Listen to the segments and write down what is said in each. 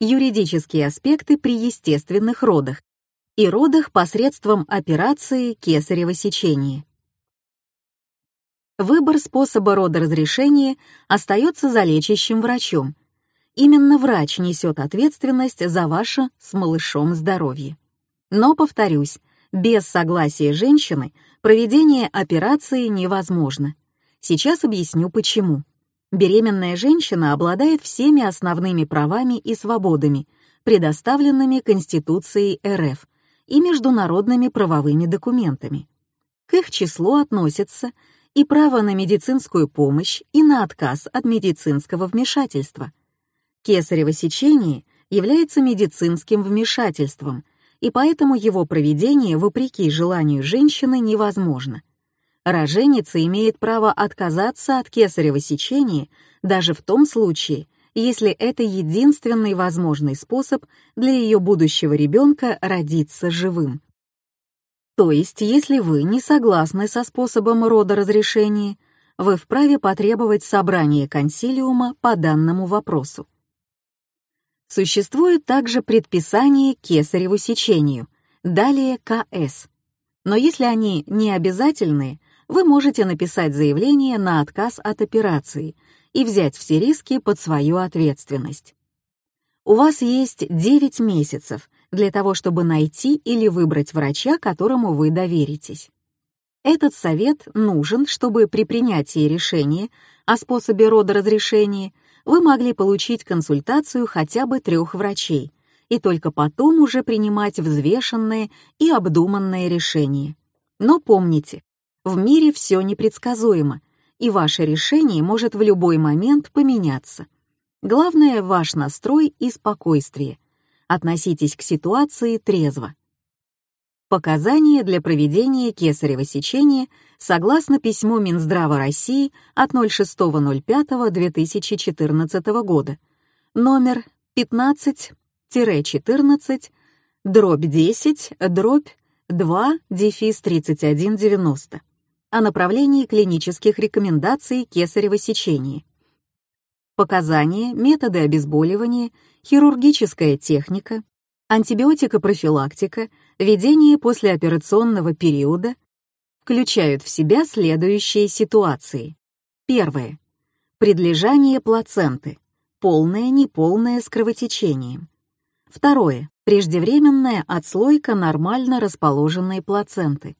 Юридические аспекты при естественных родах и родах посредством операции кесарево сечения. Выбор способа родоразрешения остается за лечащим врачом. Именно врач несет ответственность за ваше с малышом здоровье. Но, повторюсь, без согласия женщины проведение операции невозможно. Сейчас объясню почему. Беременная женщина обладает всеми основными правами и свободами, предоставленными Конституцией РФ и международными правовыми документами. К их числу относятся и право на медицинскую помощь и на отказ от медицинского вмешательства. Кесарево сечение является медицинским вмешательством, и поэтому его проведение, вопреки желанию женщины, невозможно. Роженица имеет право отказаться от кесарево сечения даже в том случае, если это единственный возможный способ для ее будущего ребенка родиться живым. То есть, если вы не согласны со способом родоразрешения, вы вправе потребовать собрания консилиума по данному вопросу. Существует также предписание кесареву сечению, далее КС. Но если они не обязательные, вы можете написать заявление на отказ от операции и взять все риски под свою ответственность. У вас есть 9 месяцев для того, чтобы найти или выбрать врача, которому вы доверитесь. Этот совет нужен, чтобы при принятии решения о способе родоразрешения вы могли получить консультацию хотя бы трех врачей и только потом уже принимать взвешенное и обдуманное решение. Но помните, в мире все непредсказуемо, и ваше решение может в любой момент поменяться. Главное — ваш настрой и спокойствие — Относитесь к ситуации трезво. Показания для проведения кесарево сечения согласно письму Минздрава России от 06.05.2014 года, номер 15-14, дробь 10, дробь 2, дефис 3190, о направлении клинических рекомендаций кесарево сечения. Показания, методы обезболивания хирургическая техника, антибиотикопрофилактика, ведение послеоперационного периода включают в себя следующие ситуации. Первое. Предлежание плаценты. Полное, неполное с кровотечением. Второе. Преждевременная отслойка нормально расположенной плаценты.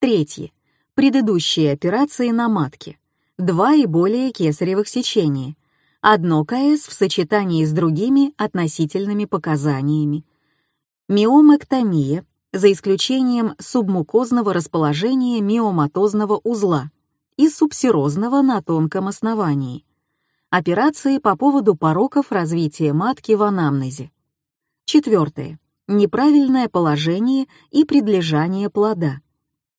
Третье. Предыдущие операции на матке. Два и более кесаревых сечения – одно КС в сочетании с другими относительными показаниями. Миомэктомия, за исключением субмукозного расположения миоматозного узла и субсерозного на тонком основании. Операции по поводу пороков развития матки в анамнезе. Четвертое. Неправильное положение и предлежание плода.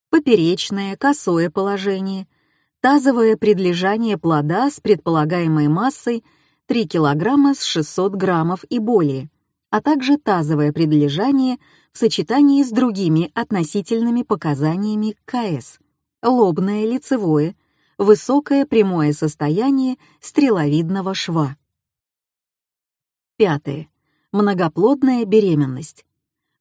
Поперечное, косое положение – тазовое предлежание плода с предполагаемой массой 3 кг с 600 граммов и более, а также тазовое предлежание в сочетании с другими относительными показаниями КС, лобное лицевое, высокое прямое состояние стреловидного шва. Пятое. Многоплодная беременность.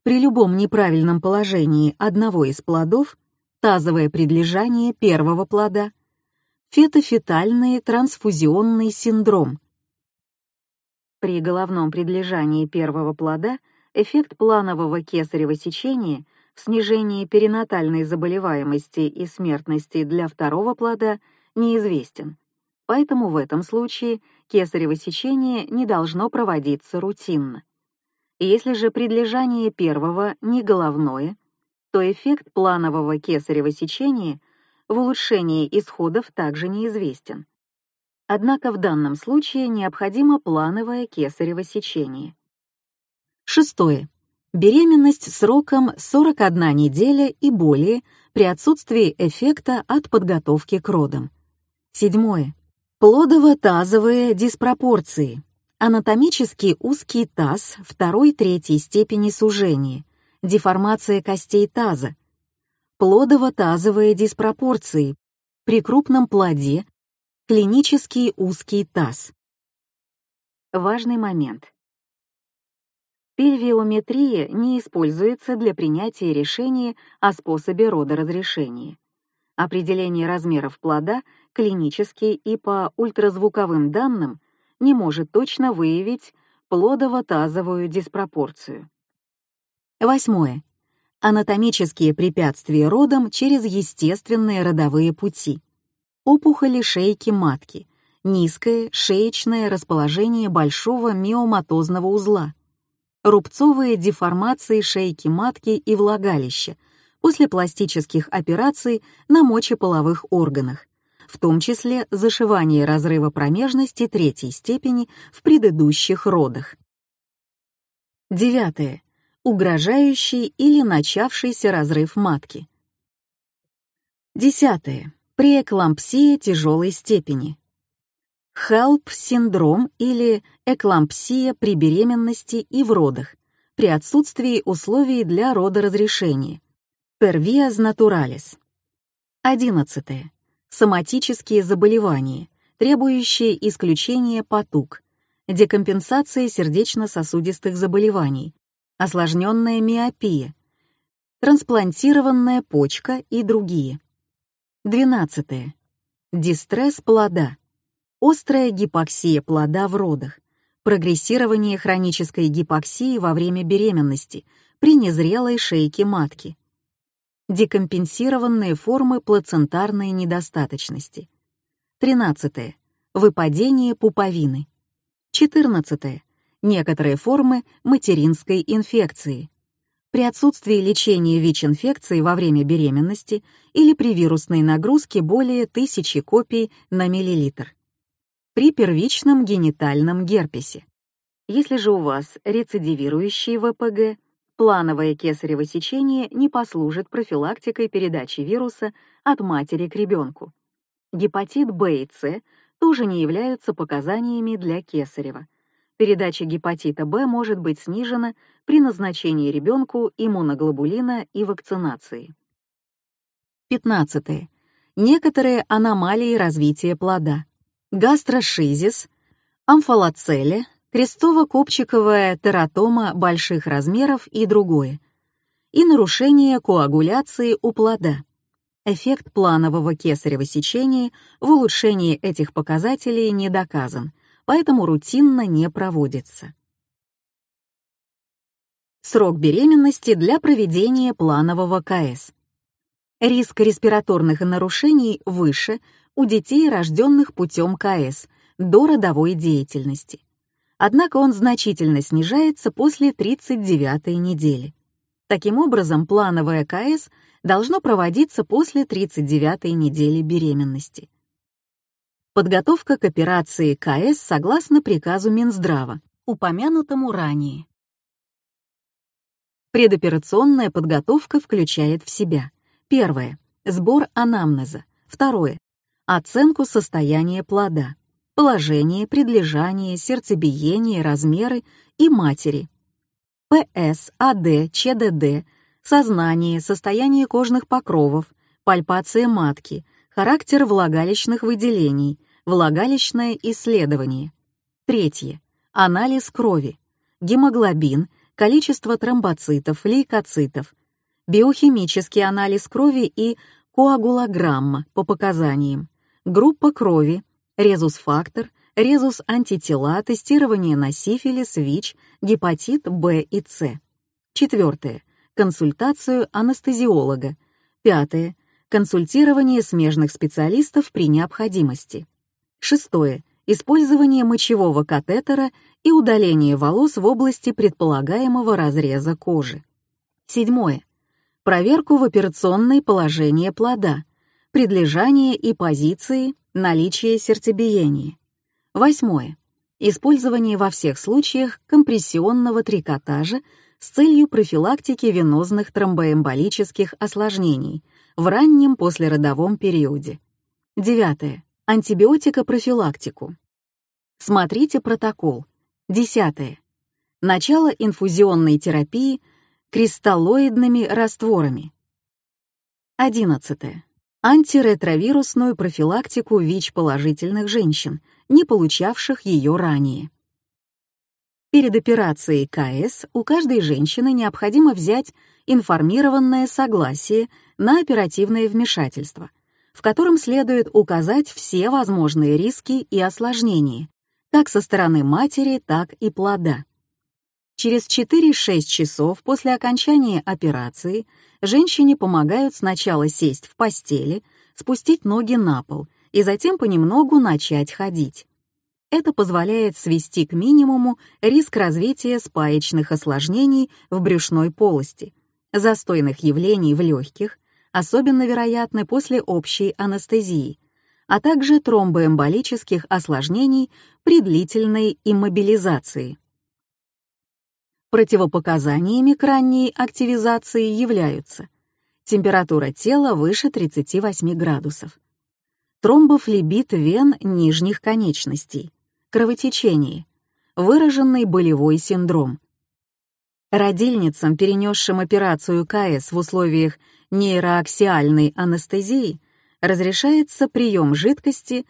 При любом неправильном положении одного из плодов тазовое предлежание первого плода фетофетальный трансфузионный синдром. При головном предлежании первого плода эффект планового кесарево сечения в снижении перинатальной заболеваемости и смертности для второго плода неизвестен. Поэтому в этом случае кесарево сечение не должно проводиться рутинно. Если же предлежание первого не головное, то эффект планового кесарево сечения в улучшении исходов также неизвестен. Однако в данном случае необходимо плановое кесарево сечение. Шестое. Беременность сроком 41 неделя и более при отсутствии эффекта от подготовки к родам. Седьмое. Плодово-тазовые диспропорции. Анатомически узкий таз второй-третьей степени сужения, деформация костей таза, плодово-тазовые диспропорции, при крупном плоде клинический узкий таз. Важный момент. Пельвиометрия не используется для принятия решения о способе родоразрешения. Определение размеров плода клинически и по ультразвуковым данным не может точно выявить плодово-тазовую диспропорцию. Восьмое. Анатомические препятствия родам через естественные родовые пути. Опухоли шейки матки, низкое шеечное расположение большого миоматозного узла, рубцовые деформации шейки матки и влагалища после пластических операций на мочеполовых органах, в том числе зашивание разрыва промежности третьей степени в предыдущих родах. Девятое. Угрожающий или начавшийся разрыв матки. Десятое. Преэклампсия тяжелой степени. HELP-синдром или эклампсия при беременности и в родах, при отсутствии условий для родоразрешения. Pervias naturalis. 11. Соматические заболевания, требующие исключения потуг, декомпенсация сердечно-сосудистых заболеваний, осложненная миопия, трансплантированная почка и другие. 12. Дистресс плода, острая гипоксия плода в родах, прогрессирование хронической гипоксии во время беременности при незрелой шейке матки, декомпенсированные формы плацентарной недостаточности. 13. Выпадение пуповины. 14. Некоторые формы материнской инфекции. При отсутствии лечения ВИЧ-инфекции во время беременности или при вирусной нагрузке более тысячи копий на миллилитр при первичном генитальном герпесе. Если же у вас рецидивирующий ВПГ, плановое кесарево сечение не послужит профилактикой передачи вируса от матери к ребенку. Гепатит Б и С тоже не являются показаниями для кесарева. Передача гепатита Б может быть снижена при назначении ребенку иммуноглобулина и вакцинации. 15. Некоторые аномалии развития плода гастрошизис, амфалоцеле, крестово-копчиковая тератома больших размеров и другое, и нарушение коагуляции у плода. Эффект планового кесарево сечения в улучшении этих показателей не доказан, поэтому рутинно не проводится. Срок беременности для проведения планового КС. Риск респираторных нарушений выше у детей, рожденных путем КС, до родовой деятельности. Однако он значительно снижается после 39-й недели. Таким образом, плановое КС должно проводиться после 39-й недели беременности. Подготовка к операции КС согласно приказу Минздрава, упомянутому ранее. Предоперационная подготовка включает в себя первое — сбор анамнеза, второе оценку состояния плода, положение, предлежание, сердцебиение, размеры и матери, ПС, АД, ЧДД, сознание, состояние кожных покровов, пальпация матки, характер влагалищных выделений, влагалищное исследование. Третье. Анализ крови, гемоглобин, количество тромбоцитов, лейкоцитов, биохимический анализ крови и коагулограмма по показаниям, группа крови, резус-фактор, резус-антитела, тестирование на сифилис, ВИЧ, гепатит Б и С. Четвертое. Консультацию анестезиолога. Пятое. Консультирование смежных специалистов при необходимости. Шестое. Использование мочевого катетера и удаление волос в области предполагаемого разреза кожи. Седьмое. Проверку в операционной положение плода, предлежание и позиции, наличие сердцебиения. Восьмое. Использование во всех случаях компрессионного трикотажа с целью профилактики венозных тромбоэмболических осложнений в раннем послеродовом периоде. Девятое. Антибиотикопрофилактику. Смотрите протокол. Десятое. Начало инфузионной терапии кристаллоидными растворами. Одиннадцатое антиретровирусную профилактику ВИЧ-положительных женщин, не получавших ее ранее. Перед операцией КС у каждой женщины необходимо взять информированное согласие на оперативное вмешательство, в котором следует указать все возможные риски и осложнения, как со стороны матери, так и плода. Через 4-6 часов после окончания операции женщине помогают сначала сесть в постели, спустить ноги на пол и затем понемногу начать ходить. Это позволяет свести к минимуму риск развития спаечных осложнений в брюшной полости, застойных явлений в легких, особенно вероятны после общей анестезии, а также тромбоэмболических осложнений при длительной иммобилизации. Противопоказаниями к ранней активизации являются температура тела выше 38 градусов, тромбофлебит вен нижних конечностей, кровотечение, выраженный болевой синдром. Родильницам, перенесшим операцию КС в условиях нейроаксиальной анестезии, разрешается прием жидкости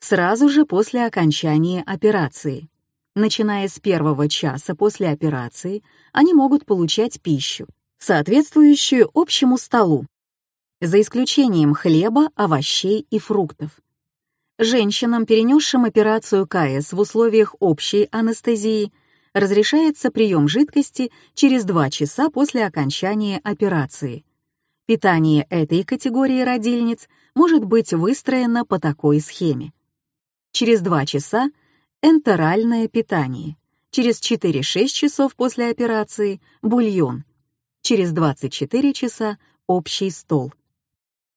сразу же после окончания операции. Начиная с первого часа после операции, они могут получать пищу, соответствующую общему столу, за исключением хлеба, овощей и фруктов. Женщинам, перенесшим операцию КС в условиях общей анестезии, разрешается прием жидкости через 2 часа после окончания операции. Питание этой категории родильниц может быть выстроено по такой схеме. Через 2 часа энтеральное питание, через 4-6 часов после операции бульон, через 24 часа общий стол.